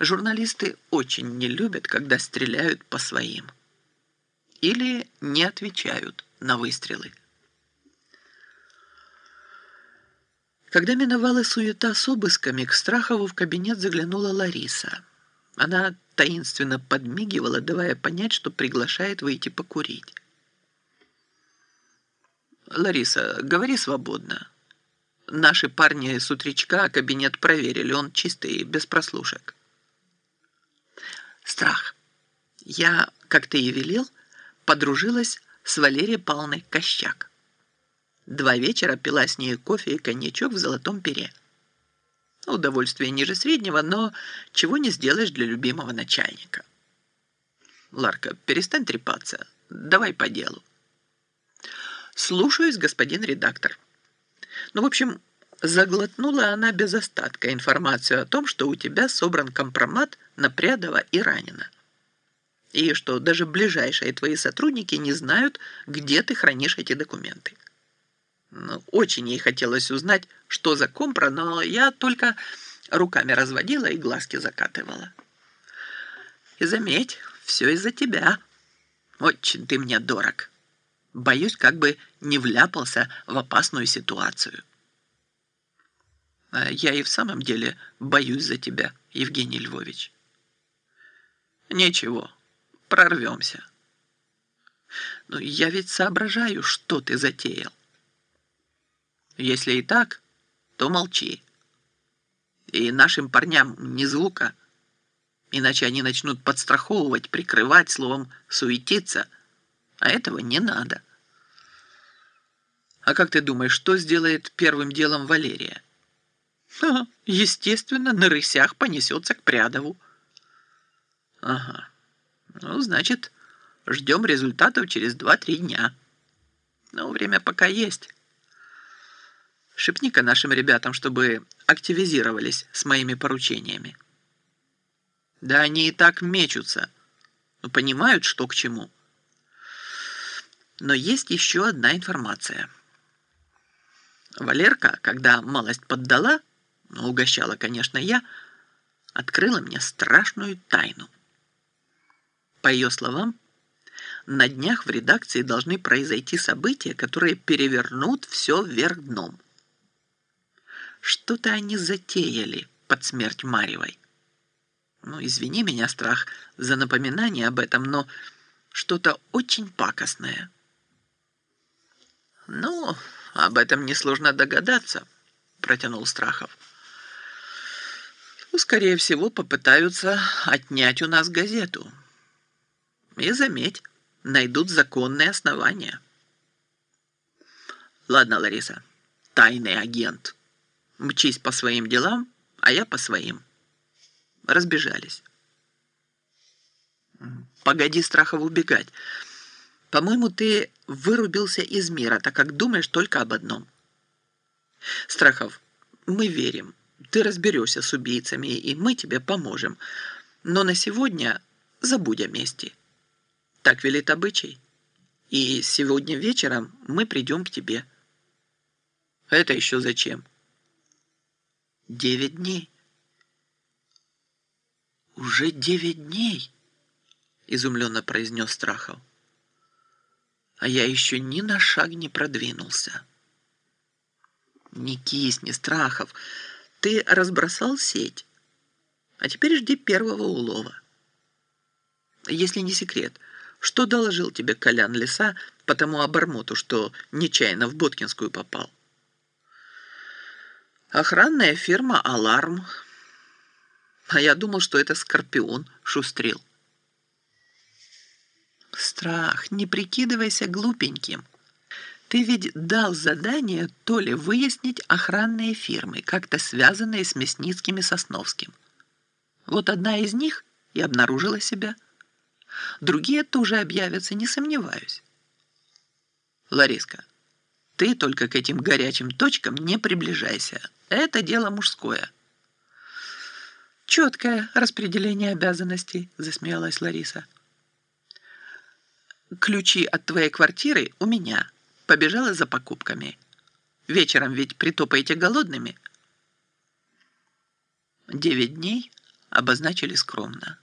Журналисты очень не любят, когда стреляют по своим. Или не отвечают на выстрелы. Когда миновала суета с обысками, к Страхову в кабинет заглянула Лариса. Она таинственно подмигивала, давая понять, что приглашает выйти покурить. «Лариса, говори свободно. Наши парни с утречка кабинет проверили, он чистый, без прослушек». «Страх. Я, как ты и велел, подружилась с Валерией Павловной Кощак». Два вечера пила с ней кофе и коньячок в золотом пере. Удовольствие ниже среднего, но чего не сделаешь для любимого начальника. Ларка, перестань трепаться. Давай по делу. Слушаюсь, господин редактор. Ну, в общем, заглотнула она без остатка информацию о том, что у тебя собран компромат на Прядова и Ранина. И что даже ближайшие твои сотрудники не знают, где ты хранишь эти документы. Ну, очень ей хотелось узнать, что за компра, но я только руками разводила и глазки закатывала. И заметь, все из-за тебя. Очень ты мне дорог. Боюсь, как бы не вляпался в опасную ситуацию. А я и в самом деле боюсь за тебя, Евгений Львович. Ничего, прорвемся. Но я ведь соображаю, что ты затеял. Если и так, то молчи. И нашим парням ни звука, иначе они начнут подстраховывать, прикрывать, словом, суетиться, а этого не надо. А как ты думаешь, что сделает первым делом Валерия? Естественно, на рысях понесется к Прядову. Ага. Ну, значит, ждем результатов через два-три дня. Но время пока есть. Шепни-ка нашим ребятам, чтобы активизировались с моими поручениями. Да они и так мечутся. понимают, что к чему. Но есть еще одна информация. Валерка, когда малость поддала, ну, угощала, конечно, я, открыла мне страшную тайну. По ее словам, на днях в редакции должны произойти события, которые перевернут все вверх дном. Что-то они затеяли под смерть Марьевой. Ну, извини меня, страх, за напоминание об этом, но что-то очень пакостное. Ну, об этом несложно догадаться, протянул Страхов. Ну, скорее всего, попытаются отнять у нас газету. И заметь, найдут законные основания. Ладно, Лариса, тайный агент. Мчись по своим делам, а я по своим. Разбежались. Погоди, Страхов, убегать. По-моему, ты вырубился из мира, так как думаешь только об одном. Страхов, мы верим. Ты разберешься с убийцами, и мы тебе поможем. Но на сегодня забудь о мести. Так велит обычай. И сегодня вечером мы придем к тебе. Это еще зачем? Девять дней. Уже девять дней, изумленно произнес Страхов. А я еще ни на шаг не продвинулся. Не кисни, Страхов. Ты разбросал сеть. А теперь жди первого улова. Если не секрет, что доложил тебе Колян Лиса по тому обормоту, что нечаянно в Боткинскую попал? Охранная фирма «Аларм». А я думал, что это Скорпион шустрил. Страх, не прикидывайся глупеньким. Ты ведь дал задание то ли выяснить охранные фирмы, как-то связанные с Мясницким и Сосновским. Вот одна из них и обнаружила себя. Другие тоже объявятся, не сомневаюсь. Лариска, ты только к этим горячим точкам не приближайся. Это дело мужское. Четкое распределение обязанностей, засмеялась Лариса. Ключи от твоей квартиры у меня. Побежала за покупками. Вечером ведь притопаете голодными. Девять дней, обозначили скромно.